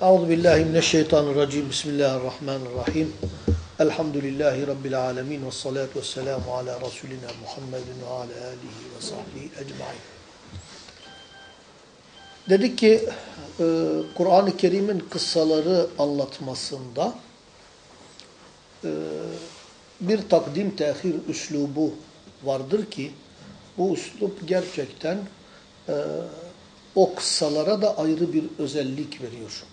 Euzu billahi mineşşeytanirracim. Bismillahirrahmanirrahim. Elhamdülillahi rabbil alamin ve salatu vesselamu ala rasulina Muhammedin ve ala alihi ve sahbihi ecmaîn. Dedik ki e, Kur'an-ı Kerim'in kıssaları anlatmasında e, bir takdim tehir üslubu vardır ki bu üslup gerçekten e, o kıssalara da ayrı bir özellik veriyor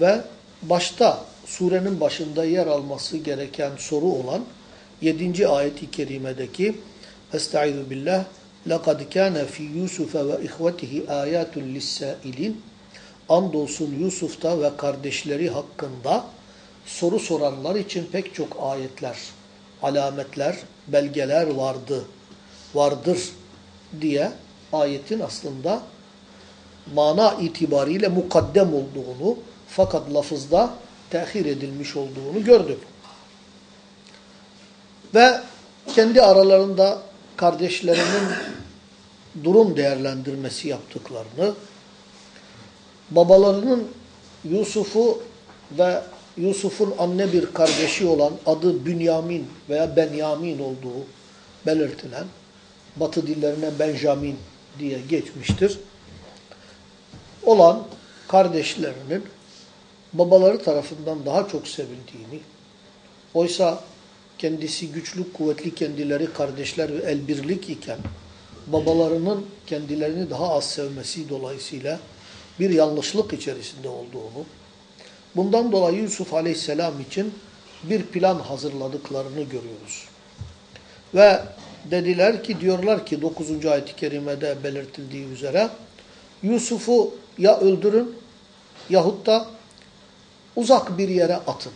Ve başta surenin başında yer alması gereken soru olan 7. ayet-i kerimedeki Estaizu billah لَقَدْ كَانَ فِي يُوسُفَ وَاِخْوَتِهِ آيَاتٌ لِلسَّائِلِينَ Andolsun Yusuf'ta ve kardeşleri hakkında soru soranlar için pek çok ayetler, alametler, belgeler vardı, vardır diye ayetin aslında mana itibariyle mukaddem olduğunu fakat lafızda tehir edilmiş olduğunu gördük. Ve kendi aralarında kardeşlerinin durum değerlendirmesi yaptıklarını, babalarının Yusuf'u ve Yusuf'un anne bir kardeşi olan adı Bünyamin veya Benyamin olduğu belirtilen, batı dillerine Benjamin diye geçmiştir, olan kardeşlerinin babaları tarafından daha çok sevildiğini, oysa kendisi güçlü, kuvvetli kendileri kardeşler ve el birlik iken, babalarının kendilerini daha az sevmesi dolayısıyla bir yanlışlık içerisinde olduğunu, bundan dolayı Yusuf aleyhisselam için bir plan hazırladıklarını görüyoruz. Ve dediler ki, diyorlar ki 9. ayet-i kerimede belirtildiği üzere, Yusuf'u ya öldürün yahut da uzak bir yere atın.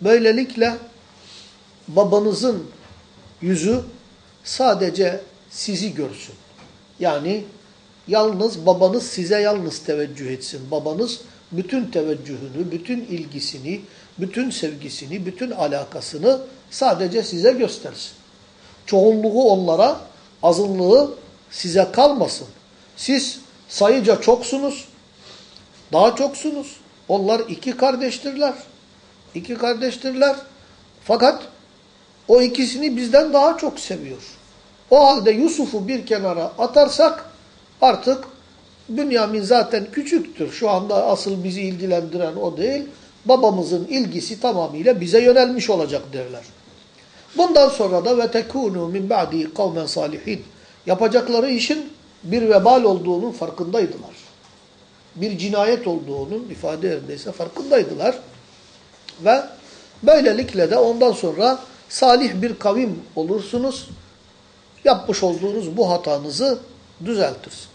Böylelikle babanızın yüzü sadece sizi görsün. Yani yalnız babanız size yalnız teveccüh etsin. Babanız bütün teveccühünü, bütün ilgisini, bütün sevgisini, bütün alakasını sadece size göstersin. Çoğunluğu onlara, azınlığı size kalmasın. Siz sayıca çoksunuz, daha çoksunuz. Onlar iki kardeştirler. İki kardeştirler. Fakat o ikisini bizden daha çok seviyor. O halde Yusuf'u bir kenara atarsak artık Bünyamin zaten küçüktür. Şu anda asıl bizi ilgilendiren o değil. Babamızın ilgisi tamamıyla bize yönelmiş olacak derler. Bundan sonra da ve tekunu min ba'di kavmen salihin. Yapacakları işin bir vebal olduğunun farkındaydılar. Bir cinayet olduğunun ifade yerindeyse farkındaydılar. Ve böylelikle de ondan sonra salih bir kavim olursunuz. Yapmış olduğunuz bu hatanızı düzeltirsiniz.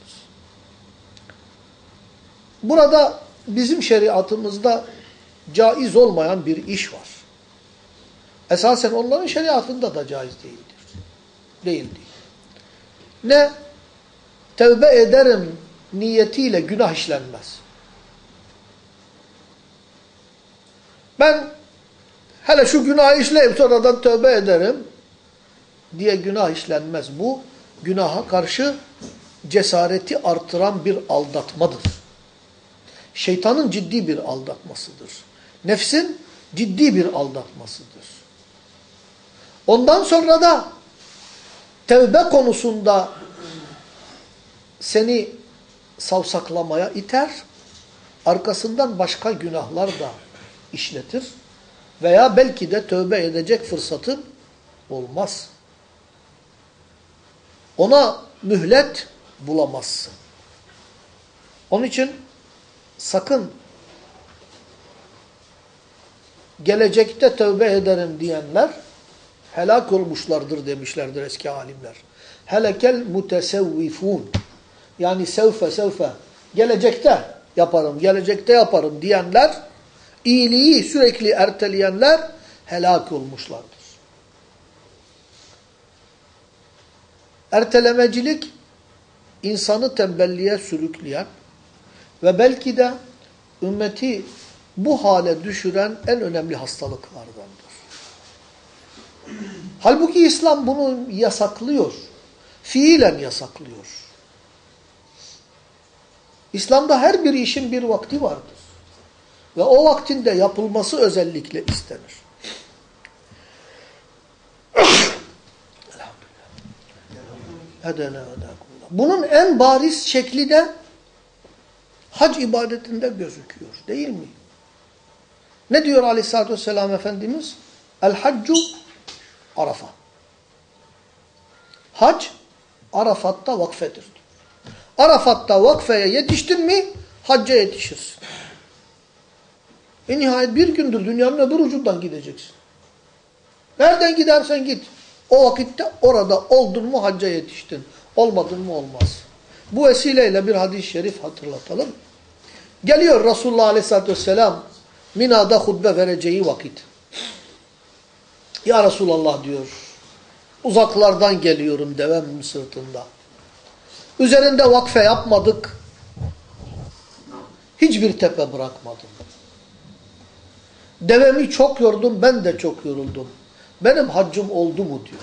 Burada bizim şeriatımızda caiz olmayan bir iş var. Esasen onların şeriatında da caiz değildir. Değildi. Ne? Tevbe ederim niyetiyle günah işlenmez. Ben hele şu günah işleyip sonradan tövbe ederim diye günah işlenmez. Bu günaha karşı cesareti artıran bir aldatmadır. Şeytanın ciddi bir aldatmasıdır. Nefsin ciddi bir aldatmasıdır. Ondan sonra da tevbe konusunda seni savsaklamaya iter, arkasından başka günahlar da işletir veya belki de tövbe edecek fırsatın olmaz. Ona mühlet bulamazsın. Onun için sakın gelecekte tövbe ederim diyenler helak olmuşlardır demişlerdir eski alimler. Helekel mutesevvifun. Yani sevfe sevfe gelecekte yaparım, gelecekte yaparım diyenler, iyiliği sürekli erteleyenler helak olmuşlardır. Ertelemecilik insanı tembelliğe sürükleyen ve belki de ümmeti bu hale düşüren en önemli hastalıklardandır. Halbuki İslam bunu yasaklıyor. Fiilen yasaklıyor. İslam'da her bir işin bir vakti vardır. Ve o vaktinde yapılması özellikle istenir. Bunun en bariz şekli de hac ibadetinde gözüküyor değil mi? Ne diyor aleyhissalatü vesselam Efendimiz? El haccu Arafa. Hac Arafat'ta vakfedir. Arafat'ta vakfeye yetiştin mi hacca yetişirsin. E nihayet bir gündür dünyanın öbür ucundan gideceksin. Nereden gidersen git. O vakitte orada oldun mu hacca yetiştin. Olmadın mı olmaz. Bu vesileyle bir hadis-i şerif hatırlatalım. Geliyor Resulullah Aleyhisselatü Vesselam Mina'da hutbe vereceği vakit. Ya Resulallah diyor. Uzaklardan geliyorum devem sırtında. Üzerinde vakfe yapmadık. Hiçbir tepe bırakmadım. Devemi çok yordum, ben de çok yoruldum. Benim haccım oldu mu diyor.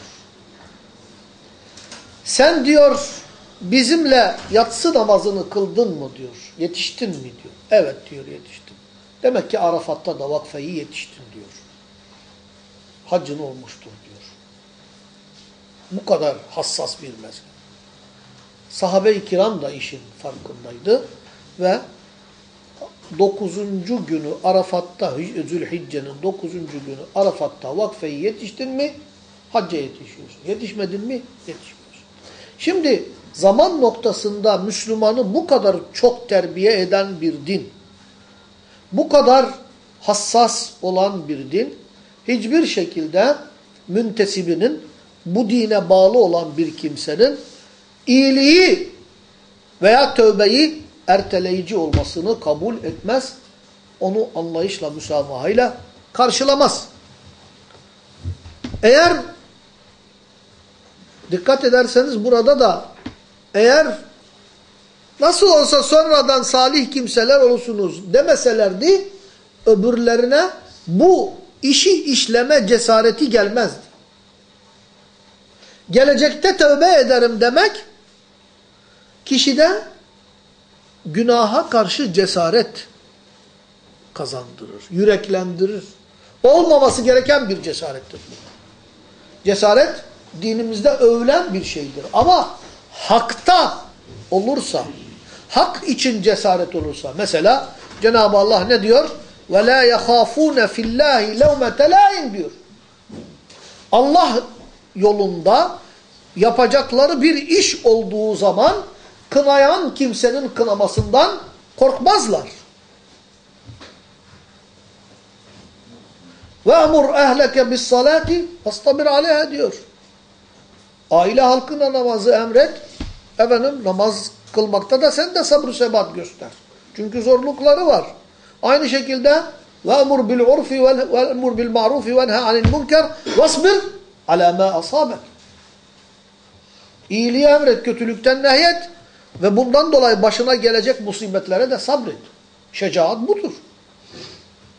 Sen diyor bizimle yatsı namazını kıldın mı diyor. Yetiştin mi diyor. Evet diyor yetiştim. Demek ki Arafat'ta da vakfeyi yetiştin diyor. Haccın olmuştur diyor. Bu kadar hassas bir mezhep. Sahabe-i kiram da işin farkındaydı ve 9. günü Arafat'ta, Zülhicce'nin 9. günü Arafat'ta vakfeyi yetiştin mi hacca yetişiyorsun. Yetişmedin mi yetişmiyorsun. Şimdi zaman noktasında Müslümanı bu kadar çok terbiye eden bir din, bu kadar hassas olan bir din, hiçbir şekilde müntesibinin, bu dine bağlı olan bir kimsenin iyiliği veya tövbeyi erteleyici olmasını kabul etmez. Onu anlayışla, müsamahayla karşılamaz. Eğer dikkat ederseniz burada da eğer nasıl olsa sonradan salih kimseler olursunuz demeselerdi öbürlerine bu işi işleme cesareti gelmezdi. Gelecekte tövbe ederim demek kişide günaha karşı cesaret kazandırır, yüreklendirir. Olmaması gereken bir cesarettir bu. Cesaret dinimizde övülen bir şeydir. Ama hakta olursa, hak için cesaret olursa, mesela Cenab-ı Allah ne diyor? وَلَا يَخَافُونَ فِي اللّٰهِ لَوْمَ تَلَائِنْ diyor. Allah yolunda yapacakları bir iş olduğu zaman kınayan kimsenin kınamasından korkmazlar. Ehleke bis salati fastabir aleyha diyor. Aile halkına namazı emret. Efendim namaz kılmakta da sen de sabır sebat göster. Çünkü zorlukları var. Aynı şekilde emur bil ma'rufi ve nha anil munker vasbir ala ma asabek. İyiliği emret, kötülükten nehyet ve bundan dolayı başına gelecek musibetlere de sabret. Şecaat budur.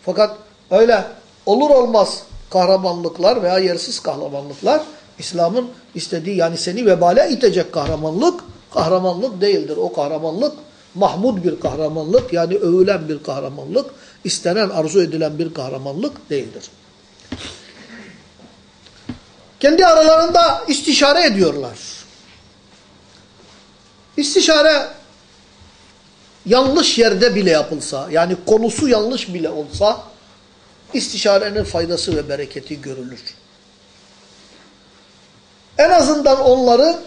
Fakat öyle olur olmaz kahramanlıklar veya yersiz kahramanlıklar İslam'ın istediği yani seni vebale itecek kahramanlık kahramanlık değildir. O kahramanlık mahmud bir kahramanlık yani övülen bir kahramanlık, istenen arzu edilen bir kahramanlık değildir. Kendi aralarında istişare ediyorlar. İstişare yanlış yerde bile yapılsa, yani konusu yanlış bile olsa, istişarenin faydası ve bereketi görülür. En azından onları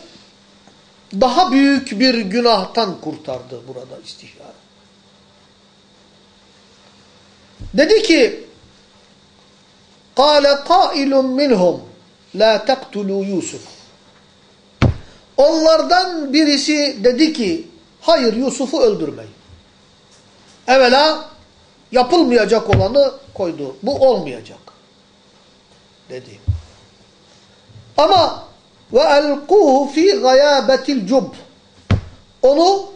daha büyük bir günahtan kurtardı burada istişare. Dedi ki, قَالَ قَائِلٌ مِّنْهُمْ لَا تَقْتُلُوا يُوسُفُ Onlardan birisi dedi ki, hayır Yusuf'u öldürmeyin. Evvela yapılmayacak olanı koydu. Bu olmayacak. Dedi. Ama ve elquhu fi gayabetil cub. Onu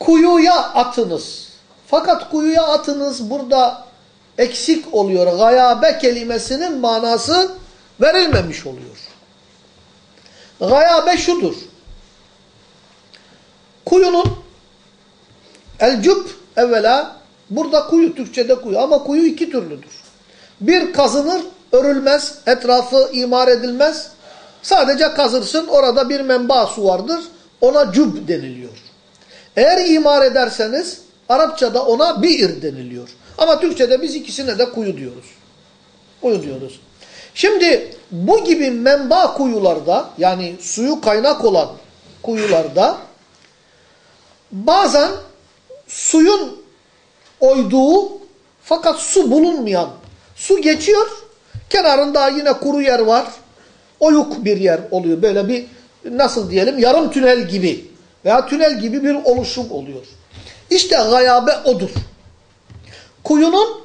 kuyuya atınız. Fakat kuyuya atınız burada eksik oluyor. Gayabe kelimesinin manası verilmemiş oluyor. Gayabe şudur. Kuyunun El-cüb evvela burada kuyu, Türkçe'de kuyu ama kuyu iki türlüdür. Bir kazınır, örülmez, etrafı imar edilmez. Sadece kazırsın, orada bir menba su vardır. Ona cüb deniliyor. Eğer imar ederseniz Arapçada ona bi'r deniliyor. Ama Türkçe'de biz ikisine de kuyu diyoruz. Kuyu diyoruz. Şimdi bu gibi menba kuyularda yani suyu kaynak olan kuyularda bazen suyun oyduğu fakat su bulunmayan su geçiyor. Kenarında yine kuru yer var. Oyuk bir yer oluyor. Böyle bir nasıl diyelim yarım tünel gibi veya tünel gibi bir oluşum oluyor. İşte gayabe odur. Kuyunun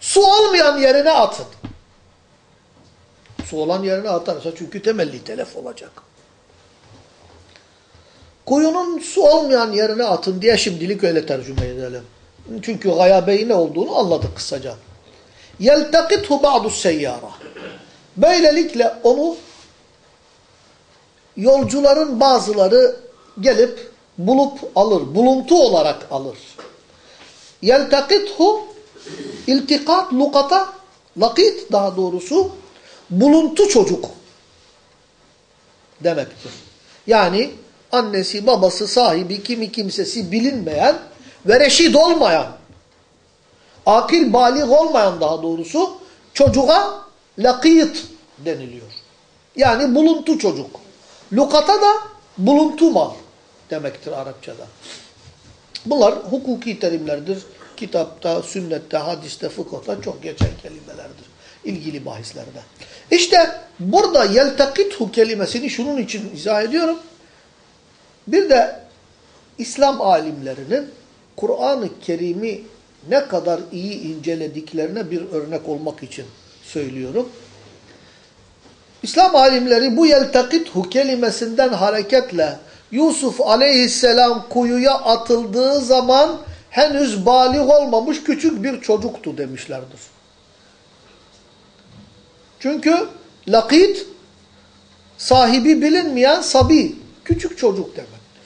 su olmayan yerine atın. Su olan yerine atarsa çünkü temelli telef olacak. Kuyunun su olmayan yerine atın diye şimdilik öyle tercüme edelim. Çünkü gayabeyi ne olduğunu anladık kısaca. يَلْتَقِتْهُ بَعْضُ السَّيَّارَةِ Böylelikle onu yolcuların bazıları gelip bulup alır. Buluntu olarak alır. يَلْتَقِتْهُ iltikat, lukata, lakit daha doğrusu buluntu çocuk demektir. Yani annesi, babası, sahibi, kimi kimsesi bilinmeyen ve reşid olmayan, akil, balik olmayan daha doğrusu çocuğa lakit deniliyor. Yani buluntu çocuk. Lukata da buluntu mal demektir Arapçada. Bunlar hukuki terimlerdir. Kitapta, sünnette, hadiste, fıkıhta çok geçen kelimelerdir. İlgili bahislerde. İşte burada yeltakithu kelimesini şunun için izah ediyorum. Bir de İslam alimlerinin Kur'an-ı Kerim'i ne kadar iyi incelediklerine bir örnek olmak için söylüyorum. İslam alimleri bu yeltakithu kelimesinden hareketle Yusuf aleyhisselam kuyuya atıldığı zaman henüz balik olmamış küçük bir çocuktu demişlerdir. Çünkü lakit sahibi bilinmeyen sabi, küçük çocuk demektir.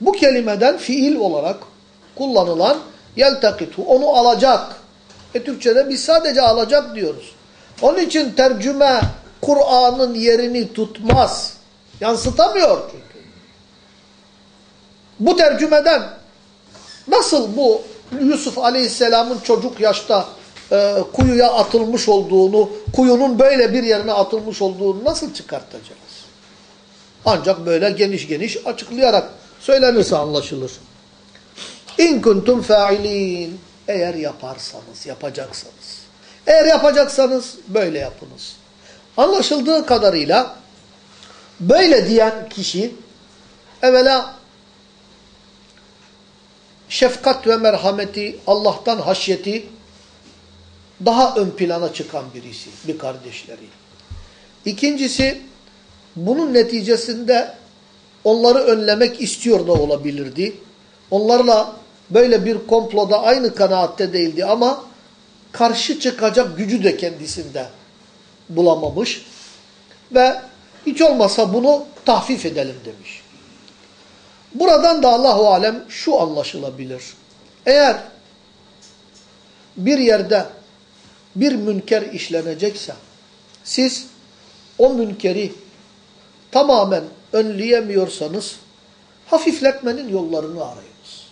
Bu kelimeden fiil olarak kullanılan yeltakitu, onu alacak. E Türkçe'de biz sadece alacak diyoruz. Onun için tercüme Kur'an'ın yerini tutmaz. Yansıtamıyor çünkü. Bu tercümeden nasıl bu Yusuf Aleyhisselam'ın çocuk yaşta e, kuyuya atılmış olduğunu, kuyunun böyle bir yerine atılmış olduğunu nasıl çıkartacağız? Ancak böyle geniş geniş açıklayarak söylenirse anlaşılır. İn kuntum fa'ilin. Eğer yaparsanız, yapacaksanız. Eğer yapacaksanız böyle yapınız. Anlaşıldığı kadarıyla böyle diyen kişi evvela şefkat ve merhameti, Allah'tan haşyeti daha ön plana çıkan birisi, bir kardeşleri. İkincisi, bunun neticesinde onları önlemek istiyor da olabilirdi. Onlarla böyle bir komploda aynı kanaatte değildi ama karşı çıkacak gücü de kendisinde bulamamış. Ve hiç olmasa bunu tahfif edelim demiş. Buradan da Allahu Alem şu anlaşılabilir. Eğer bir yerde bir münker işlenecekse siz o münkeri tamamen önleyemiyorsanız hafifletmenin yollarını arayınız.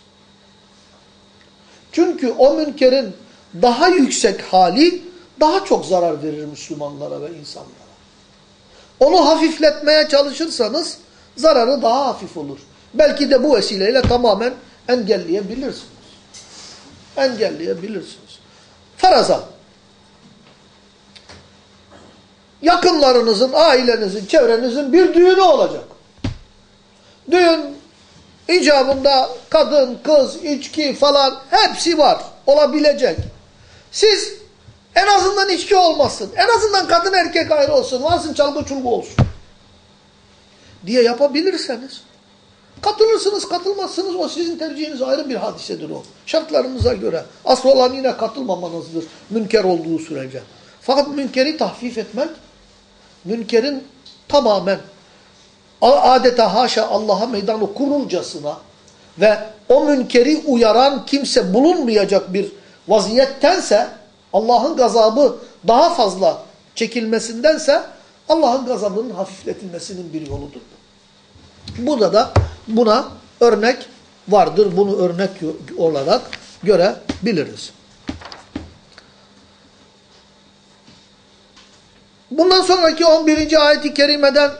Çünkü o münkerin daha yüksek hali daha çok zarar verir Müslümanlara ve insanlara. Onu hafifletmeye çalışırsanız zararı daha hafif olur. Belki de bu vesileyle tamamen engelleyebilirsiniz. Engelleyebilirsiniz. Faraza yakınlarınızın, ailenizin, çevrenizin bir düğünü olacak. Düğün icabında kadın, kız, içki falan hepsi var. Olabilecek. Siz en azından içki olmasın. En azından kadın erkek ayrı olsun. Varsın çalgı çulgu olsun. Diye yapabilirseniz katılırsınız katılmazsınız o sizin tercihiniz ayrı bir hadisedir o. Şartlarınıza göre. Asıl olan yine katılmamanızdır. Münker olduğu sürece. Fakat münkeri tahfif etmek münkerin tamamen adeta haşa Allah'a meydan okururcasına ve o münkeri uyaran kimse bulunmayacak bir vaziyettense Allah'ın gazabı daha fazla çekilmesindense Allah'ın gazabının hafifletilmesinin bir yoludur. Burada da buna örnek vardır. Bunu örnek olarak görebiliriz. Bundan sonraki 11. ayeti kerimeden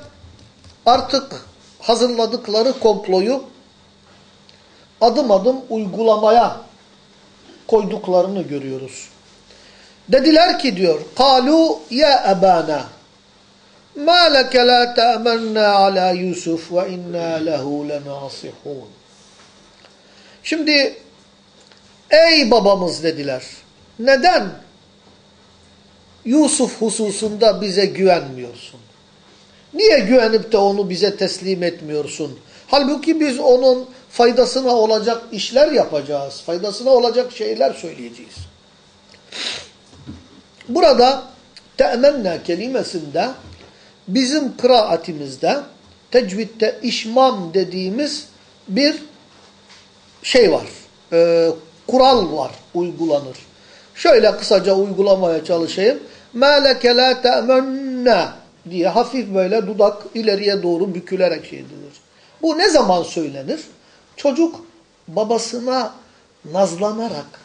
artık hazırladıkları komployu adım adım uygulamaya koyduklarını görüyoruz. Dediler ki diyor, "Kalu ya ebana ma leke la te'menna ala Yusuf ve inna lehu lenasihun." Şimdi ey babamız dediler. Neden Yusuf hususunda bize güvenmiyorsun? Niye güvenip de onu bize teslim etmiyorsun? Halbuki biz onun faydasına olacak işler yapacağız. Faydasına olacak şeyler söyleyeceğiz. Burada te'menne kelimesinde bizim kıraatimizde tecvitte işmam dediğimiz bir şey var. E, kural var. Uygulanır. Şöyle kısaca uygulamaya çalışayım. مَا لَكَ لَا تَأْمَنَّ diye hafif böyle dudak ileriye doğru bükülerek şey edilir. Bu ne zaman söylenir? Çocuk babasına nazlanarak,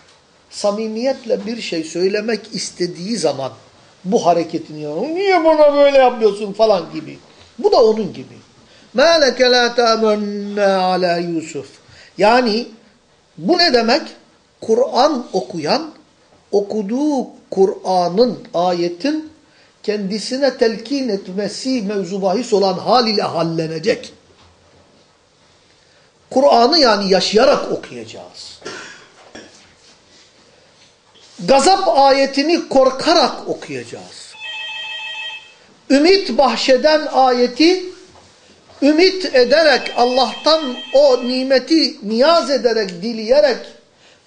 samimiyetle bir şey söylemek istediği zaman bu hareketini yapıyor. Niye bana böyle yapıyorsun falan gibi. Bu da onun gibi. مَا لَكَ لَا تَأْمَنَّ عَلَى Yusuf. Yani bu ne demek? Kur'an okuyan, okuduğu Kur'an'ın, ayetin kendisine telkin etmesi mevzu bahis olan hal ile hallenecek. Kur'an'ı yani yaşayarak okuyacağız. Gazap ayetini korkarak okuyacağız. Ümit bahşeden ayeti ümit ederek Allah'tan o nimeti niyaz ederek, dileyerek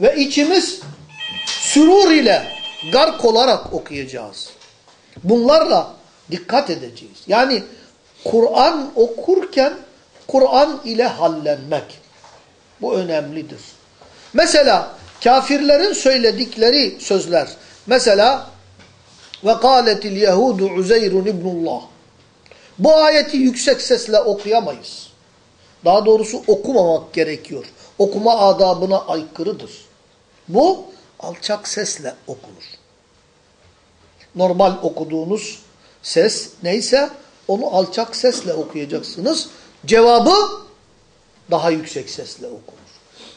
ve içimiz sürur ile gark olarak okuyacağız. Bunlarla dikkat edeceğiz. Yani Kur'an okurken Kur'an ile hallenmek. Bu önemlidir. Mesela kafirlerin söyledikleri sözler. Mesela ve kâletil yehudu Uzeyrun ibnullah. Bu ayeti yüksek sesle okuyamayız. Daha doğrusu okumamak gerekiyor. Okuma adabına aykırıdır. Bu alçak sesle okunur. Normal okuduğunuz ses neyse onu alçak sesle okuyacaksınız. Cevabı daha yüksek sesle okunur.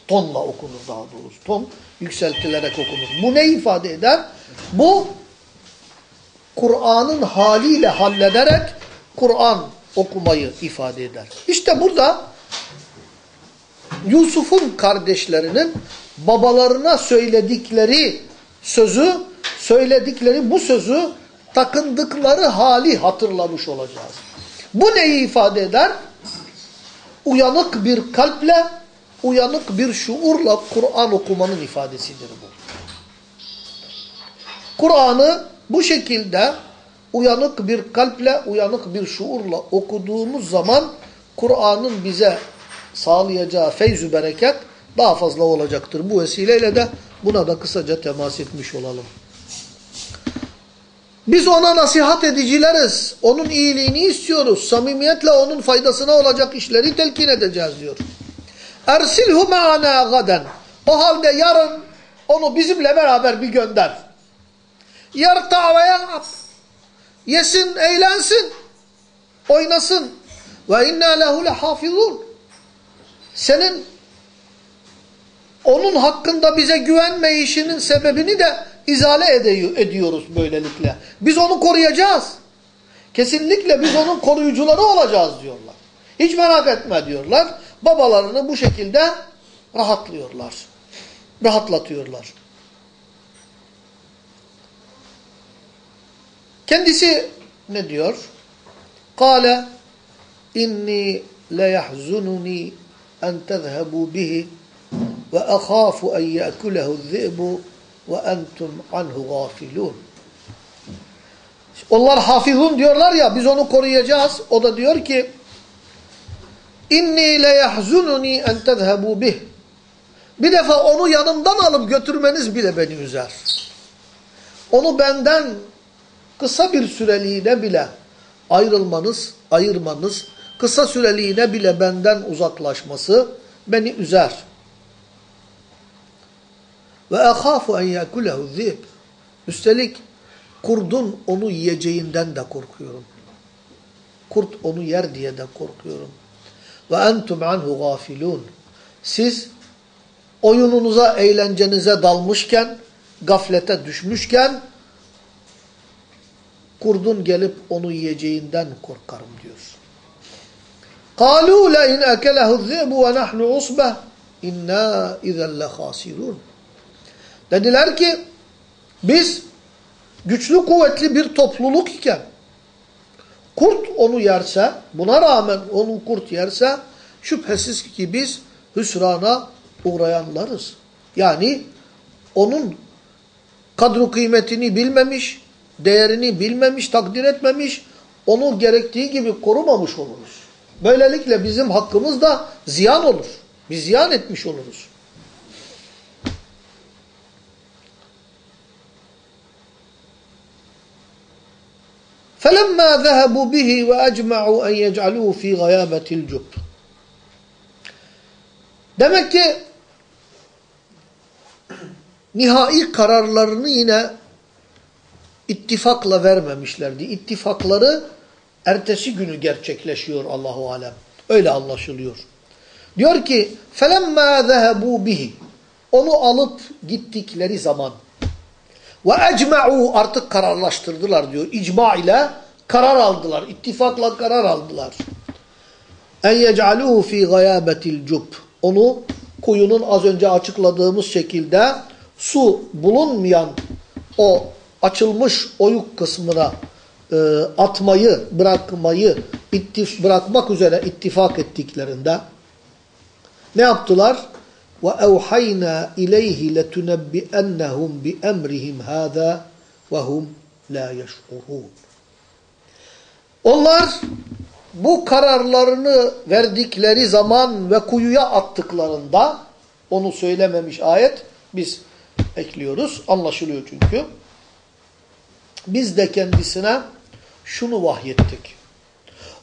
Tonla okunur daha doğrusu. Ton yükseltilerek okunur. Bu ne ifade eder? Bu Kur'an'ın haliyle hallederek Kur'an okumayı ifade eder. İşte burada Yusuf'un kardeşlerinin babalarına söyledikleri sözü, söyledikleri bu sözü takındıkları hali hatırlamış olacağız. Bu neyi ifade eder? Uyanık bir kalple, uyanık bir şuurla Kur'an okumanın ifadesidir bu. Kur'an'ı bu şekilde uyanık bir kalple, uyanık bir şuurla okuduğumuz zaman Kur'an'ın bize sağlayacağı feyzü bereket daha fazla olacaktır. Bu vesileyle de buna da kısaca temas etmiş olalım. Biz ona nasihat edicileriz. Onun iyiliğini istiyoruz. Samimiyetle onun faydasına olacak işleri telkin edeceğiz diyor. Ersilhu me'ana gaden. O halde yarın onu bizimle beraber bir gönder. Yarta ve yal'ab. Yesin, eğlensin, oynasın. Ve inna lehu lehafizun. Senin onun hakkında bize güvenmeyişinin sebebini de izale ediyoruz böylelikle. Biz onu koruyacağız. Kesinlikle biz onun koruyucuları olacağız diyorlar. Hiç merak etme diyorlar. Babalarını bu şekilde rahatlıyorlar. Rahatlatıyorlar. Kendisi ne diyor? Kale inni leyahzununi en tezhebu bihi ve ahafu en ye'kulehu zi'bu ve entum anhu gafilun. Onlar hafizun diyorlar ya biz onu koruyacağız. O da diyor ki inni le yahzununi en tezhebu bih. Bir defa onu yanımdan alıp götürmeniz bile beni üzer. Onu benden kısa bir süreliğine bile ayrılmanız, ayırmanız, kısa süreliğine bile benden uzaklaşması beni üzer. Ve ehâfu en yekulehu zib. Üstelik kurdun onu yiyeceğinden de korkuyorum. Kurt onu yer diye de korkuyorum. Ve entum anhu gafilun. Siz oyununuza, eğlencenize dalmışken, gaflete düşmüşken kurdun gelip onu yiyeceğinden korkarım diyor. قَالُوا لَاِنْ اَكَلَهُ الذِّئْبُ وَنَحْنُ عُصْبَةً اِنَّا اِذَا لَخَاسِرُونَ Dediler ki biz güçlü kuvvetli bir topluluk iken kurt onu yerse, buna rağmen onu kurt yerse şüphesiz ki biz hüsrana uğrayanlarız. Yani onun kadru kıymetini bilmemiş, değerini bilmemiş, takdir etmemiş, onu gerektiği gibi korumamış oluruz. Böylelikle bizim hakkımız da ziyan olur. Biz ziyan etmiş oluruz. فَلَمَّا ذَهَبُوا بِهِ وَاَجْمَعُوا اَنْ يَجْعَلُوهُ ف۪ي غَيَابَةِ الْجُبِّ Demek ki nihai kararlarını yine ittifakla vermemişlerdi. İttifakları ertesi günü gerçekleşiyor Allahu alem. Öyle anlaşılıyor. Diyor ki فَلَمَّا ذَهَبُوا بِهِ Onu alıp gittikleri zaman ve ecma'u artık kararlaştırdılar diyor. İcma ile karar aldılar. İttifakla karar aldılar. En yec'aluhu fi gayabetil cub. Onu kuyunun az önce açıkladığımız şekilde su bulunmayan o açılmış oyuk kısmına e, atmayı, bırakmayı ittif bırakmak üzere ittifak ettiklerinde ne yaptılar? وَاَوْحَيْنَا اِلَيْهِ لَتُنَبِّئَنَّهُمْ بِأَمْرِهِمْ هَذَا وَهُمْ لَا يَشْعُرُونَ Onlar bu kararlarını verdikleri zaman ve kuyuya attıklarında onu söylememiş ayet biz ekliyoruz. Anlaşılıyor çünkü. Biz de kendisine şunu vahyettik.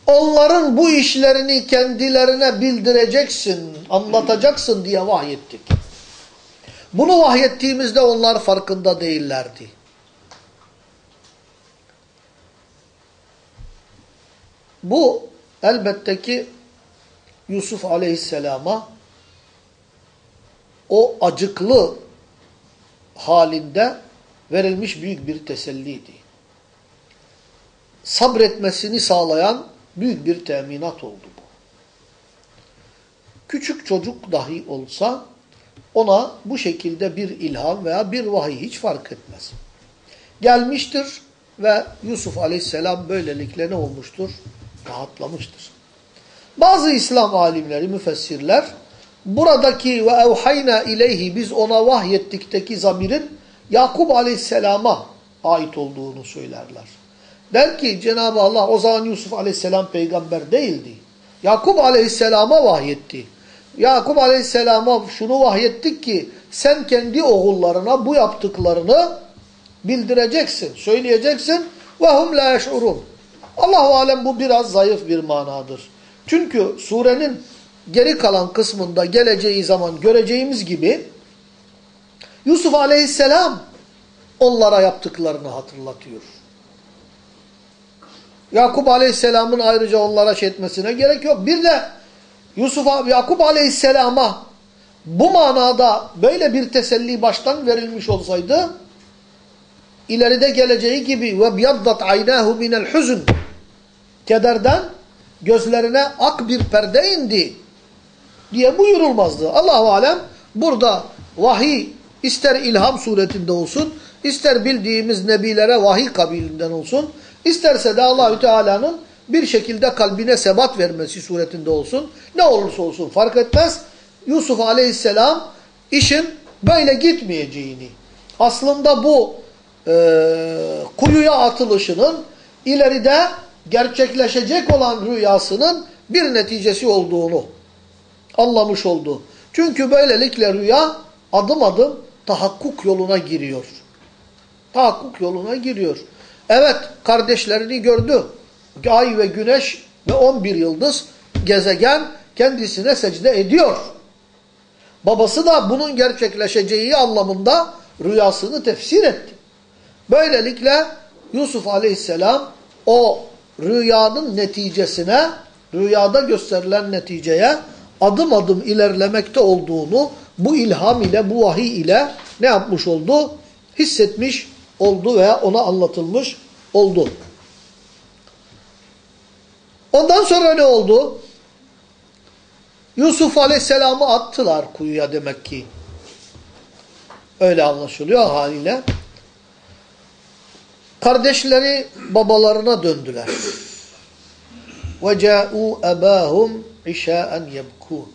Onların bu işlerini kendilerine bildireceksin, anlatacaksın diye vahyettik. Bunu vahyettiğimizde onlar farkında değillerdi. Bu elbette ki Yusuf aleyhisselama o acıklı halinde verilmiş büyük bir teselliydi. Sabretmesini sağlayan büyük bir teminat oldu bu. Küçük çocuk dahi olsa ona bu şekilde bir ilham veya bir vahiy hiç fark etmez. Gelmiştir ve Yusuf aleyhisselam böylelikle ne olmuştur? Rahatlamıştır. Bazı İslam alimleri, müfessirler buradaki ve evhayna ileyhi biz ona vahyettikteki zamirin Yakub aleyhisselama ait olduğunu söylerler. Der ki Cenab-ı Allah o zaman Yusuf aleyhisselam peygamber değildi. Yakup aleyhisselama vahyetti. Yakup aleyhisselama şunu vahyettik ki sen kendi oğullarına bu yaptıklarını bildireceksin, söyleyeceksin. Ve la yeş'urun. Allahu alem bu biraz zayıf bir manadır. Çünkü surenin geri kalan kısmında geleceği zaman göreceğimiz gibi Yusuf aleyhisselam onlara yaptıklarını hatırlatıyor. Yakup Aleyhisselam'ın ayrıca onlara şey etmesine gerek yok. Bir de Yusuf Yakup Aleyhisselam'a bu manada böyle bir teselli baştan verilmiş olsaydı ileride geleceği gibi ve biyaddat aynahu minel huzn kederden gözlerine ak bir perde indi diye buyurulmazdı. Allahu alem burada vahiy ister ilham suretinde olsun, ister bildiğimiz nebilere vahiy kabilinden olsun, İsterse de Allahü Teala'nın bir şekilde kalbine sebat vermesi suretinde olsun. Ne olursa olsun fark etmez. Yusuf Aleyhisselam işin böyle gitmeyeceğini, aslında bu e, kuyuya atılışının ileride gerçekleşecek olan rüyasının bir neticesi olduğunu anlamış oldu. Çünkü böylelikle rüya adım adım tahakkuk yoluna giriyor. Tahakkuk yoluna giriyor. Evet kardeşlerini gördü. Ay ve güneş ve 11 yıldız gezegen kendisine secde ediyor. Babası da bunun gerçekleşeceği anlamında rüyasını tefsir etti. Böylelikle Yusuf aleyhisselam o rüyanın neticesine, rüyada gösterilen neticeye adım adım ilerlemekte olduğunu bu ilham ile, bu vahiy ile ne yapmış oldu? Hissetmiş oldu veya ona anlatılmış oldu. Ondan sonra ne oldu? Yusuf Aleyhisselam'ı attılar kuyuya demek ki. Öyle anlaşılıyor haliyle. Kardeşleri babalarına döndüler. وَجَاءُوا أَبَاهُمْ عِشَاءً يَبْكُونَ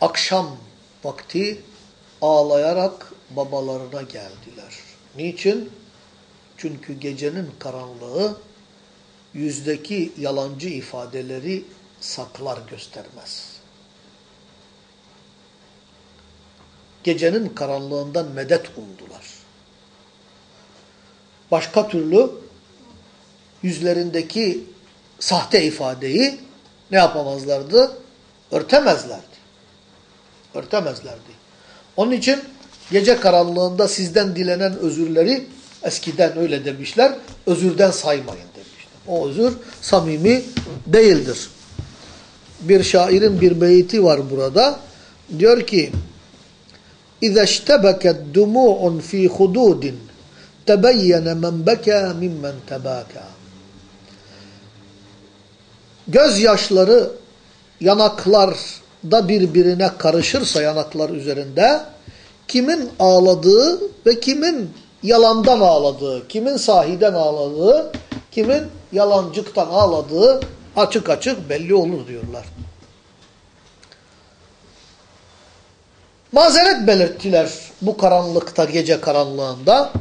Akşam vakti ağlayarak babalarına geldiler. Niçin? Çünkü gecenin karanlığı yüzdeki yalancı ifadeleri saklar göstermez. Gecenin karanlığından medet umdular. Başka türlü yüzlerindeki sahte ifadeyi ne yapamazlardı? Örtemezlerdi. Örtemezlerdi. Onun için gece karanlığında sizden dilenen özürleri eskiden öyle demişler, özürden saymayın demişler. O özür samimi değildir. Bir şairin bir beyti var burada. Diyor ki اِذَا اشْتَبَكَتْ دُمُوعٌ ف۪ي خُدُودٍ تَبَيَّنَ مَنْ بَكَى مِمَّنْ تَبَاكَى Gözyaşları yanaklarda birbirine karışırsa yanaklar üzerinde kimin ağladığı ve kimin yalandan ağladığı, kimin sahiden ağladığı, kimin yalancıktan ağladığı açık açık belli olur diyorlar. Mazeret belirttiler bu karanlıkta, gece karanlığında.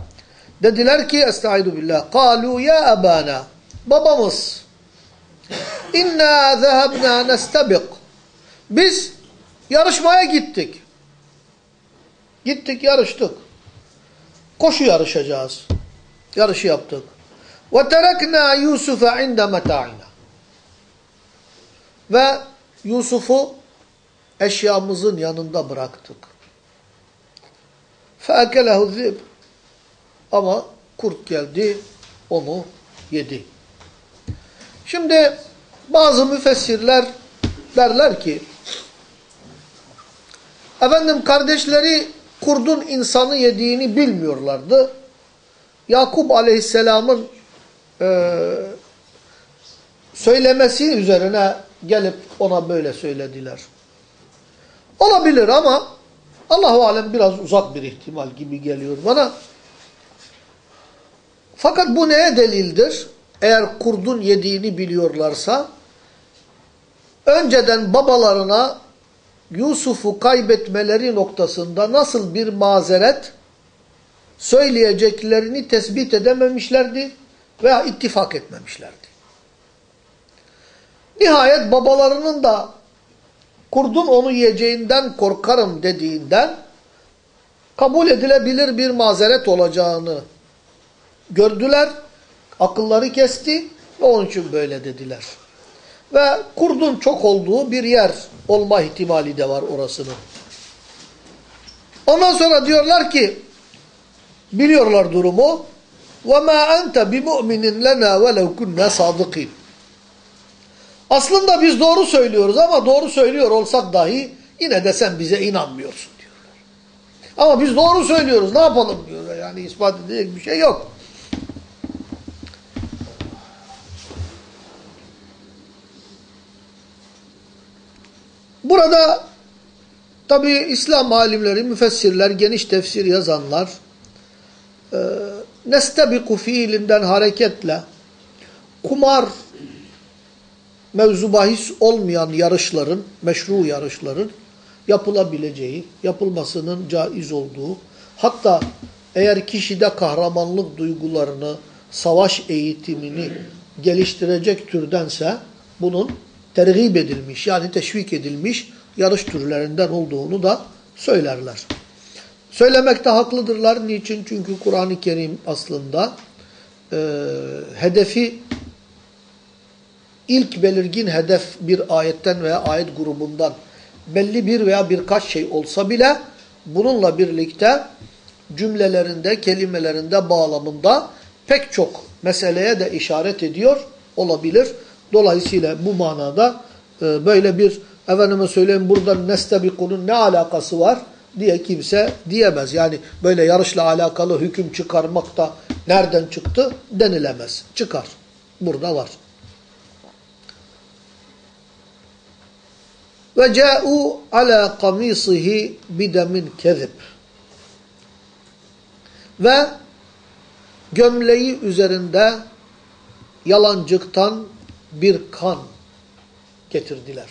Dediler ki Estaizu billah. Kalu ya abana. Babamız. İnna zehebna nestebik. Biz yarışmaya gittik. Gittik yarıştık. Koşu yarışacağız. Yarışı yaptık. Ve terekna Yusuf'a inde meta'ina. Ve Yusuf'u eşyamızın yanında bıraktık. Fekelehu zib. Ama kurt geldi, onu yedi. Şimdi bazı müfessirler derler ki, efendim kardeşleri kurdun insanı yediğini bilmiyorlardı. Yakup aleyhisselamın e, söylemesi üzerine gelip ona böyle söylediler. Olabilir ama Allahu alem biraz uzak bir ihtimal gibi geliyor bana. Fakat bu neye delildir? Eğer kurdun yediğini biliyorlarsa önceden babalarına Yusuf'u kaybetmeleri noktasında nasıl bir mazeret söyleyeceklerini tespit edememişlerdi veya ittifak etmemişlerdi. Nihayet babalarının da kurdun onu yiyeceğinden korkarım dediğinden kabul edilebilir bir mazeret olacağını gördüler. Akılları kesti ve onun için böyle dediler. Ve kurdun çok olduğu bir yer olma ihtimali de var orasının. Ondan sonra diyorlar ki biliyorlar durumu وَمَا أَنْتَ بِمُؤْمِنٍ لَنَا وَلَوْ كُنَّا صَادِقِينَ Aslında biz doğru söylüyoruz ama doğru söylüyor olsak dahi yine de sen bize inanmıyorsun diyorlar. Ama biz doğru söylüyoruz ne yapalım diyorlar. Yani ispat edecek bir şey yok. Burada tabi İslam alimleri, müfessirler, geniş tefsir yazanlar e, nestebiku fiilinden hareketle kumar mevzu bahis olmayan yarışların, meşru yarışların yapılabileceği, yapılmasının caiz olduğu, hatta eğer kişide kahramanlık duygularını, savaş eğitimini geliştirecek türdense bunun tergib edilmiş yani teşvik edilmiş yarış türlerinden olduğunu da söylerler. Söylemekte haklıdırlar. Niçin? Çünkü Kur'an-ı Kerim aslında e, hedefi ilk belirgin hedef bir ayetten veya ayet grubundan belli bir veya birkaç şey olsa bile bununla birlikte cümlelerinde, kelimelerinde, bağlamında pek çok meseleye de işaret ediyor olabilir. Dolayısıyla bu manada e, böyle bir efendime söyleyeyim buradan nestebikunun ne alakası var diye kimse diyemez. Yani böyle yarışla alakalı hüküm çıkarmak da nereden çıktı denilemez. Çıkar. Burada var. Ve ca'u ala kamisihi bidemin kezib. Ve gömleği üzerinde yalancıktan bir kan getirdiler.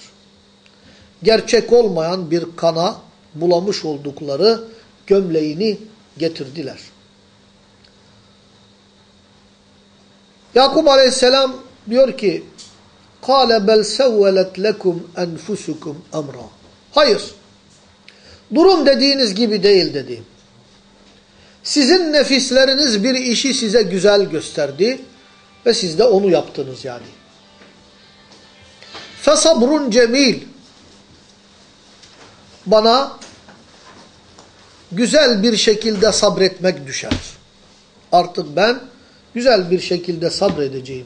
Gerçek olmayan bir kana bulamış oldukları gömleğini getirdiler. Yakup aleyhisselam diyor ki قَالَ بَلْ سَوَّلَتْ لَكُمْ أَنْفُسُكُمْ اَمْرًا Hayır. Durum dediğiniz gibi değil dedi. Sizin nefisleriniz bir işi size güzel gösterdi ve siz de onu yaptınız yani. Fesabrun cemil. Bana güzel bir şekilde sabretmek düşer. Artık ben güzel bir şekilde sabredeceğim.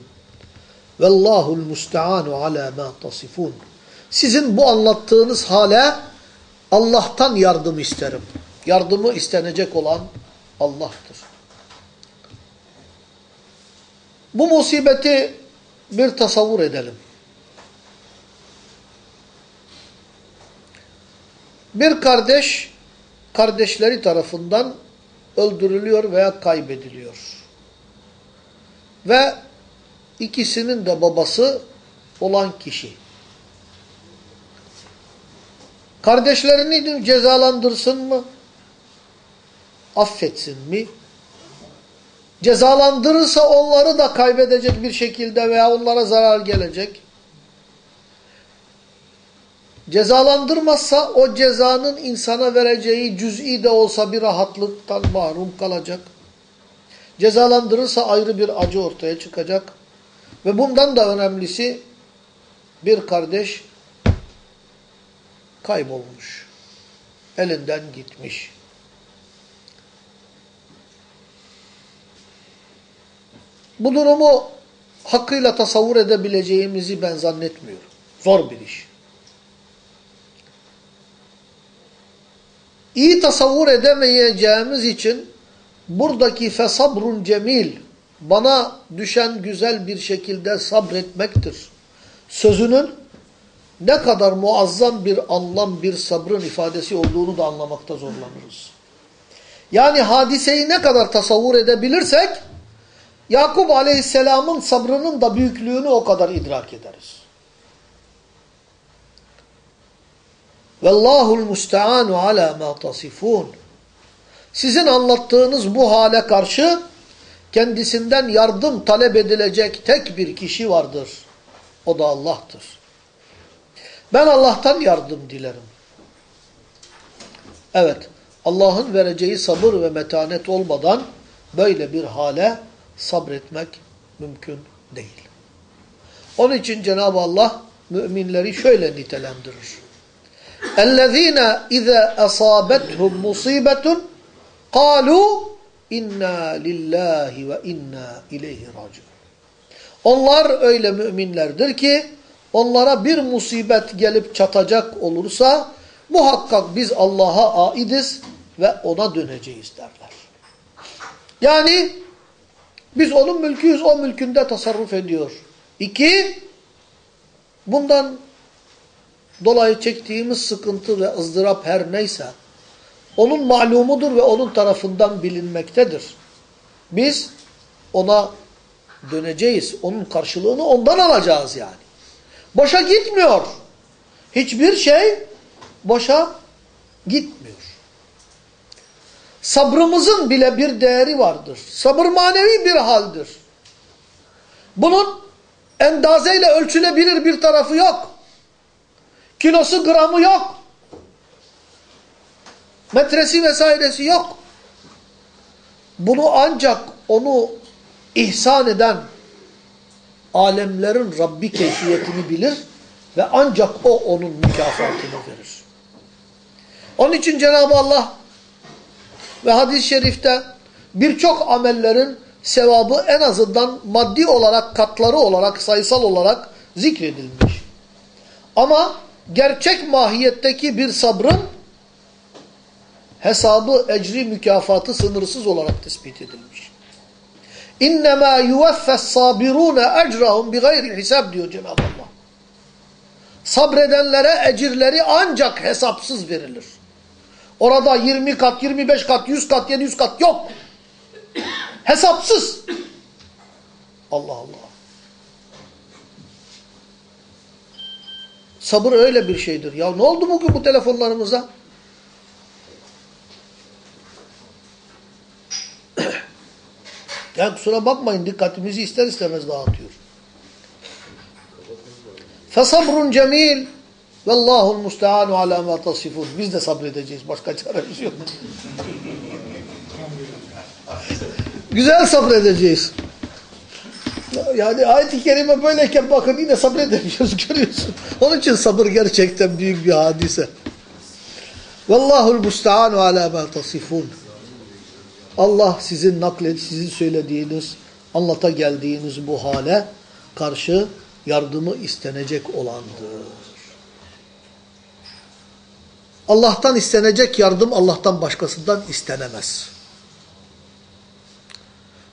Vallahul musta'anu ala ma tasifun. Sizin bu anlattığınız hale Allah'tan yardım isterim. Yardımı istenecek olan Allah'tır. Bu musibeti bir tasavvur edelim. Bir kardeş kardeşleri tarafından öldürülüyor veya kaybediliyor. Ve ikisinin de babası olan kişi. Kardeşlerini cezalandırsın mı? Affetsin mi? Cezalandırırsa onları da kaybedecek bir şekilde veya onlara zarar gelecek. Cezalandırmazsa o cezanın insana vereceği cüz'i de olsa bir rahatlıktan mahrum kalacak. Cezalandırırsa ayrı bir acı ortaya çıkacak. Ve bundan da önemlisi bir kardeş kaybolmuş. Elinden gitmiş. Bu durumu hakkıyla tasavvur edebileceğimizi ben zannetmiyorum. Zor bir iş. İyi tasavvur edemeyeceğimiz için buradaki fesabrun cemil bana düşen güzel bir şekilde sabretmektir. Sözünün ne kadar muazzam bir anlam, bir sabrın ifadesi olduğunu da anlamakta zorlanırız. Yani hadiseyi ne kadar tasavvur edebilirsek, Yakup aleyhisselamın sabrının da büyüklüğünü o kadar idrak ederiz. Vallahul musta'anu ala ma tasifun. Sizin anlattığınız bu hale karşı kendisinden yardım talep edilecek tek bir kişi vardır. O da Allah'tır. Ben Allah'tan yardım dilerim. Evet, Allah'ın vereceği sabır ve metanet olmadan böyle bir hale sabretmek mümkün değil. Onun için Cenab-ı Allah müminleri şöyle nitelendirir. اَلَّذ۪ينَ اِذَا أَصَابَتْهُمْ مُصِيبَةٌ قَالُوا İnna lillahi ve inna ileyhi raciun. Onlar öyle müminlerdir ki onlara bir musibet gelip çatacak olursa muhakkak biz Allah'a aidiz ve ona döneceğiz derler. Yani biz onun mülküyüz, o mülkünde tasarruf ediyor. İki, bundan dolayı çektiğimiz sıkıntı ve ızdırap her neyse onun malumudur ve onun tarafından bilinmektedir. Biz ona döneceğiz. Onun karşılığını ondan alacağız yani. Boşa gitmiyor. Hiçbir şey boşa gitmiyor. Sabrımızın bile bir değeri vardır. Sabır manevi bir haldir. Bunun endazeyle ölçülebilir bir tarafı yok. Kilosu gramı yok. Metresi vesairesi yok. Bunu ancak onu ihsan eden alemlerin Rabbi keyfiyetini bilir ve ancak o onun mükafatını verir. Onun için Cenab-ı Allah ve hadis-i şerifte birçok amellerin sevabı en azından maddi olarak, katları olarak, sayısal olarak zikredilmiş. Ama gerçek mahiyetteki bir sabrın hesabı, ecri, mükafatı sınırsız olarak tespit edilmiş. İnnemâ yuveffes sabirûne ecrahum gayri hisab diyor Cenab-ı Allah. Sabredenlere ecirleri ancak hesapsız verilir. Orada 20 kat, 25 kat, 100 kat, 700 kat yok. Hesapsız. Allah Allah. Sabır öyle bir şeydir. Ya ne oldu bugün bu telefonlarımıza? ya kusura bakmayın dikkatimizi ister istemez dağıtıyor. Fesabrun cemil Vallahul musta'anu ala ma tasifun. Biz de sabredeceğiz. Başka çaremiz yok. Güzel sabredeceğiz. Yani ayet-i kerime böyleyken bakın yine sabredemiyoruz görüyorsun. Onun için sabır gerçekten büyük bir hadise. Vallahul musta'anu ala ma tasifun. Allah sizin naklet, sizin söylediğiniz, anlata geldiğiniz bu hale karşı yardımı istenecek olandır. Allah'tan istenecek yardım Allah'tan başkasından istenemez.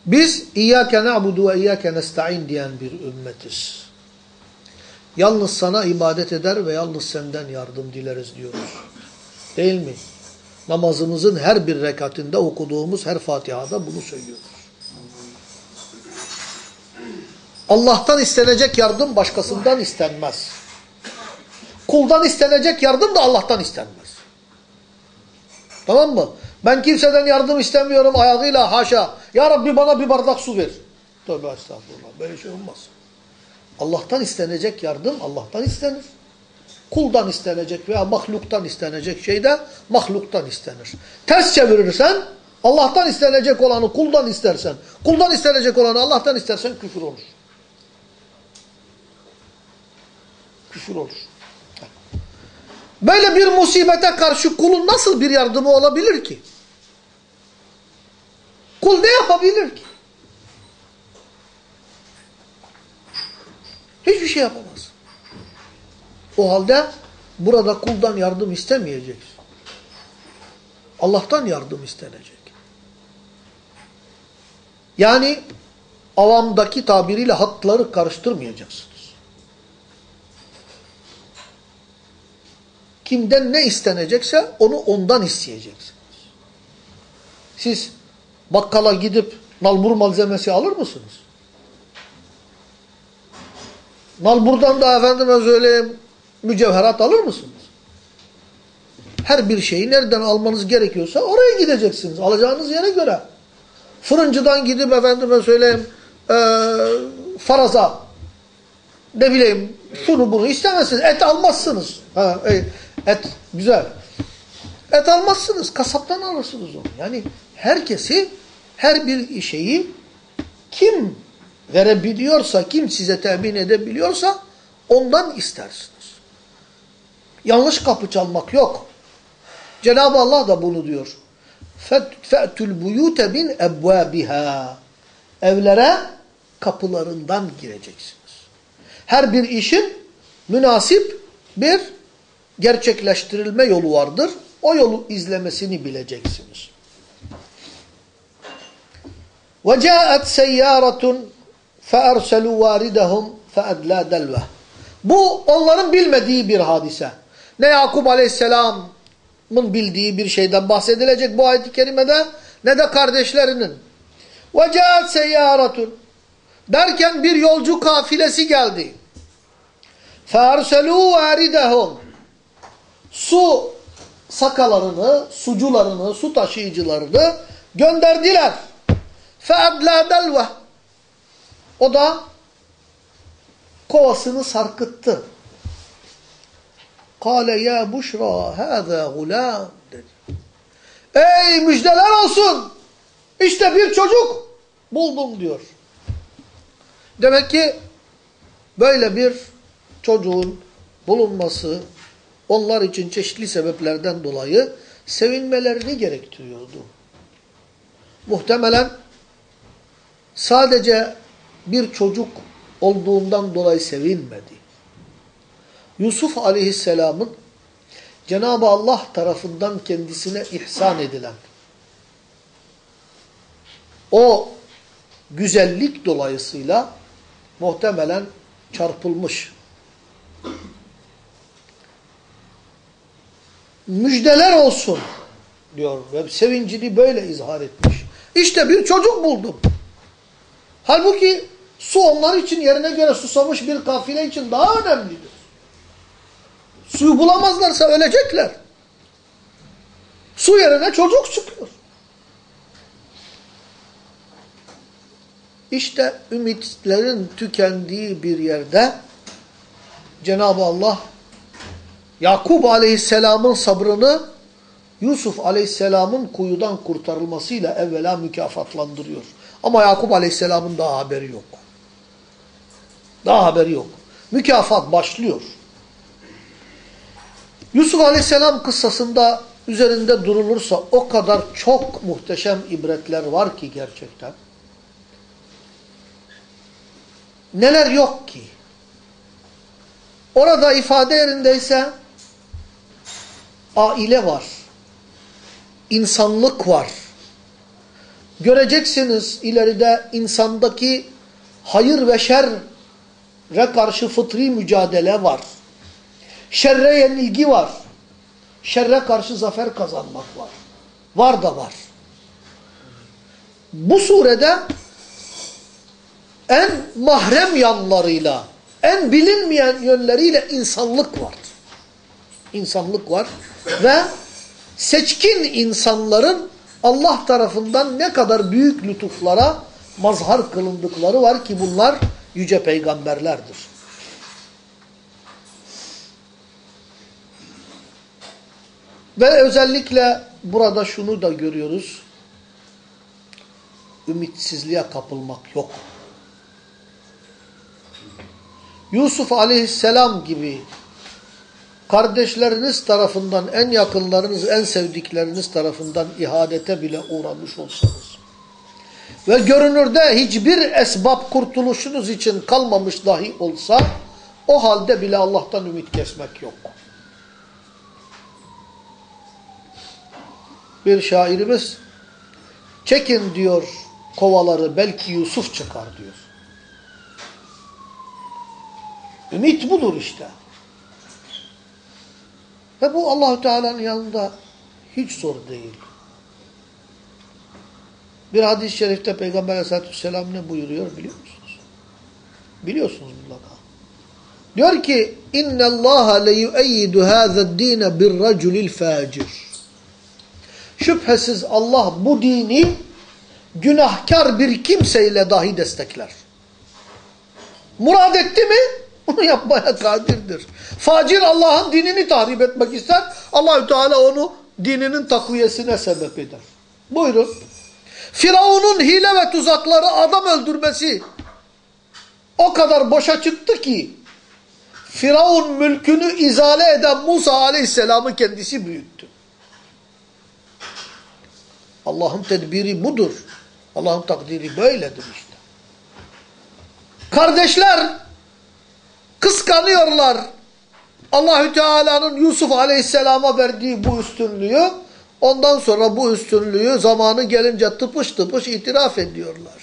Biz İyyâke na'budu ve İyyâke nesta'in diyen bir ümmetiz. Yalnız sana ibadet eder ve yalnız senden yardım dileriz diyoruz. Değil mi? Namazımızın her bir rekatinde okuduğumuz her Fatiha'da bunu söylüyoruz. Allah'tan istenecek yardım başkasından istenmez. Kuldan istenecek yardım da Allah'tan istenmez. Tamam mı? Ben kimseden yardım istemiyorum ayağıyla haşa. Ya Rabbi bana bir bardak su ver. Tövbe estağfurullah. Böyle şey olmaz. Allah'tan istenecek yardım Allah'tan istenir. Kuldan istenecek veya mahluktan istenecek şey de mahluktan istenir. Ters çevirirsen Allah'tan istenecek olanı kuldan istersen, kuldan istenecek olanı Allah'tan istersen küfür olur. Küfür olur. Böyle bir musibete karşı kulun nasıl bir yardımı olabilir ki? Kul ne yapabilir ki? Hiçbir şey yapamaz. O halde burada kuldan yardım istemeyeceksin. Allah'tan yardım istenecek. Yani avamdaki tabiriyle hatları karıştırmayacaksın. Kimden ne istenecekse onu ondan isteyeceksiniz. Siz bakkala gidip nalbur malzemesi alır mısınız? Nalburdan da efendime söyleyeyim mücevherat alır mısınız? Her bir şeyi nereden almanız gerekiyorsa oraya gideceksiniz. Alacağınız yere göre. Fırıncıdan gidip efendime söyleyeyim e, faraza ne bileyim şunu bunu istemezsiniz. Et almazsınız. Ha, e, Et güzel. Et almazsınız. Kasaptan alırsınız onu. Yani herkesi her bir şeyi kim verebiliyorsa, kim size temin edebiliyorsa ondan istersiniz. Yanlış kapı çalmak yok. Cenab-ı Allah da bunu diyor. فَأْتُ الْبُيُوتَ مِنْ اَبْوَابِهَا Evlere kapılarından gireceksiniz. Her bir işin münasip bir gerçekleştirilme yolu vardır. O yolu izlemesini bileceksiniz. وَجَاءَتْ سَيَّارَةٌ فَاَرْسَلُوا وَارِدَهُمْ فَاَدْلَى دَلْوَهُ Bu onların bilmediği bir hadise. Ne Yakup Aleyhisselam'ın bildiği bir şeyden bahsedilecek bu ayet-i kerimede ne de kardeşlerinin. وَجَاءَتْ سَيَّارَةٌ Derken bir yolcu kafilesi geldi. فَاَرْسَلُوا وَارِدَهُمْ su sakalarını, sucularını, su taşıyıcılarını gönderdiler. فَاَدْلَا دَلْوَ O da kovasını sarkıttı. Kale ya buşra hâzâ gulâm dedi. Ey müjdeler olsun. İşte bir çocuk buldum diyor. Demek ki böyle bir çocuğun bulunması onlar için çeşitli sebeplerden dolayı sevinmelerini gerektiriyordu. Muhtemelen sadece bir çocuk olduğundan dolayı sevinmedi. Yusuf aleyhisselamın Cenab-ı Allah tarafından kendisine ihsan edilen o güzellik dolayısıyla muhtemelen çarpılmış. Müjdeler olsun diyor ve sevincini böyle izhar etmiş. İşte bir çocuk buldum. Halbuki su onlar için yerine göre susamış bir kafile için daha önemlidir. Suyu bulamazlarsa ölecekler. Su yerine çocuk çıkıyor. İşte ümitlerin tükendiği bir yerde Cenab-ı Allah Yakup Aleyhisselam'ın sabrını Yusuf Aleyhisselam'ın kuyudan kurtarılmasıyla evvela mükafatlandırıyor. Ama Yakup Aleyhisselam'ın daha haberi yok. Daha haberi yok. Mükafat başlıyor. Yusuf Aleyhisselam kıssasında üzerinde durulursa o kadar çok muhteşem ibretler var ki gerçekten. Neler yok ki? Orada ifade yerindeyse aile var. insanlık var. Göreceksiniz ileride insandaki hayır ve şerre karşı fıtri mücadele var. Şerre yenilgi var. Şerre karşı zafer kazanmak var. Var da var. Bu surede en mahrem yanlarıyla, en bilinmeyen yönleriyle insanlık var. İnsanlık var ve seçkin insanların Allah tarafından ne kadar büyük lütuflara mazhar kılındıkları var ki bunlar yüce peygamberlerdir. Ve özellikle burada şunu da görüyoruz. Ümitsizliğe kapılmak yok. Yusuf aleyhisselam gibi kardeşleriniz tarafından, en yakınlarınız, en sevdikleriniz tarafından ihanete bile uğramış olsanız ve görünürde hiçbir esbab kurtuluşunuz için kalmamış dahi olsa o halde bile Allah'tan ümit kesmek yok. Bir şairimiz çekin diyor kovaları belki Yusuf çıkar diyor. Ümit budur işte. Ve bu Allahü Teala'nın yanında hiç zor değil. Bir hadis-i şerifte Peygamber Aleyhisselatü Vesselam ne buyuruyor biliyor musunuz? Biliyorsunuz mutlaka. Diyor ki اِنَّ اللّٰهَ لَيُؤَيِّدُ هَذَا الدِّينَ بِالرَّجُلِ الْفَاجِرِ Şüphesiz Allah bu dini günahkar bir kimseyle dahi destekler. Murad etti mi? Onu yapmaya kadirdir. Facir Allah'ın dinini tahrip etmek ister. Allahü Teala onu dininin takviyesine sebep eder. Buyurun. Firavun'un hile ve tuzakları adam öldürmesi o kadar boşa çıktı ki Firavun mülkünü izale eden Musa Aleyhisselam'ı kendisi büyüttü. Allah'ın tedbiri budur. Allah'ın takdiri böyledir işte. Kardeşler kıskanıyorlar. Allahü Teala'nın Yusuf Aleyhisselam'a verdiği bu üstünlüğü ondan sonra bu üstünlüğü zamanı gelince tıpış tıpış itiraf ediyorlar.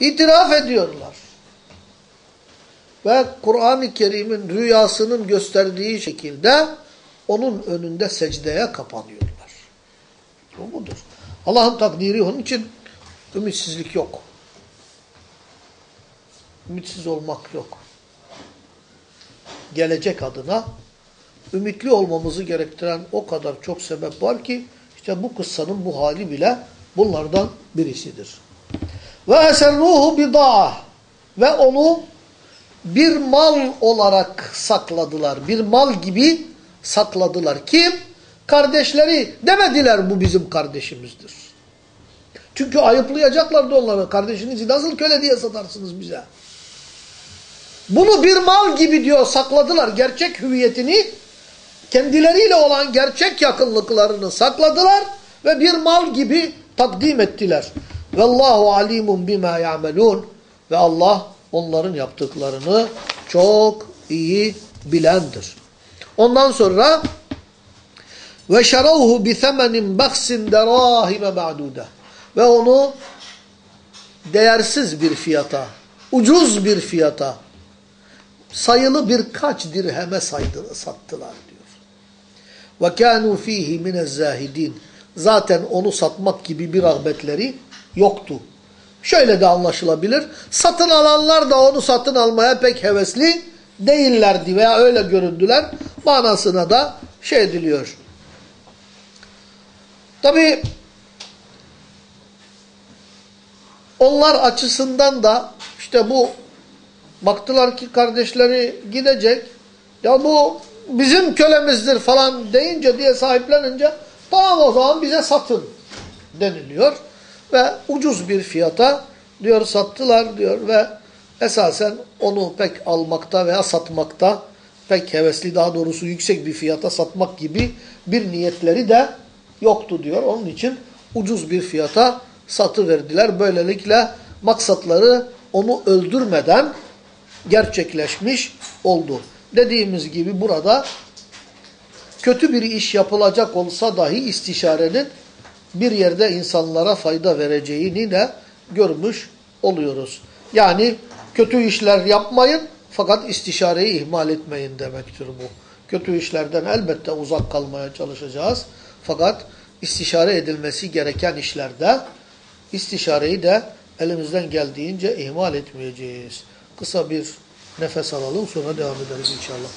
İtiraf ediyorlar. Ve Kur'an-ı Kerim'in rüyasının gösterdiği şekilde onun önünde secdeye kapanıyorlar. Bu budur. Allah'ın takdiri onun için ümitsizlik yok. Ümitsiz olmak yok. Gelecek adına ümitli olmamızı gerektiren o kadar çok sebep var ki işte bu kıssanın bu hali bile bunlardan birisidir. Ve eserruhu bida'a ve onu bir mal olarak sakladılar. Bir mal gibi sakladılar. Kim? Kardeşleri demediler bu bizim kardeşimizdir. Çünkü ayıplayacaklardı onları. Kardeşinizi nasıl köle diye satarsınız bize? Bunu bir mal gibi diyor sakladılar. Gerçek hüviyetini kendileriyle olan gerçek yakınlıklarını sakladılar ve bir mal gibi takdim ettiler. Vallahu alimun bima ya'melun ve Allah onların yaptıklarını çok iyi bilendir. Ondan sonra ve şeravhu bi semenin baksin derahime ma'dude ve onu değersiz bir fiyata, ucuz bir fiyata, sayılı birkaç dirheme saydılar, sattılar diyor. Ve kânû fîhî minezzâhidîn. Zaten onu satmak gibi bir rağbetleri yoktu. Şöyle de anlaşılabilir. Satın alanlar da onu satın almaya pek hevesli değillerdi veya öyle göründüler. Manasına da şey ediliyor. Tabi onlar açısından da işte bu baktılar ki kardeşleri gidecek. Ya bu bizim kölemizdir falan deyince diye sahiplenince tamam o zaman bize satın deniliyor. Ve ucuz bir fiyata diyor sattılar diyor ve esasen onu pek almakta veya satmakta pek hevesli daha doğrusu yüksek bir fiyata satmak gibi bir niyetleri de yoktu diyor. Onun için ucuz bir fiyata satı verdiler. Böylelikle maksatları onu öldürmeden gerçekleşmiş oldu. Dediğimiz gibi burada kötü bir iş yapılacak olsa dahi istişarenin bir yerde insanlara fayda vereceğini de görmüş oluyoruz. Yani kötü işler yapmayın fakat istişareyi ihmal etmeyin demektir bu. Kötü işlerden elbette uzak kalmaya çalışacağız. Fakat istişare edilmesi gereken işlerde istişareyi de elimizden geldiğince ihmal etmeyeceğiz. Kısa bir nefes alalım sonra devam ederiz inşallah.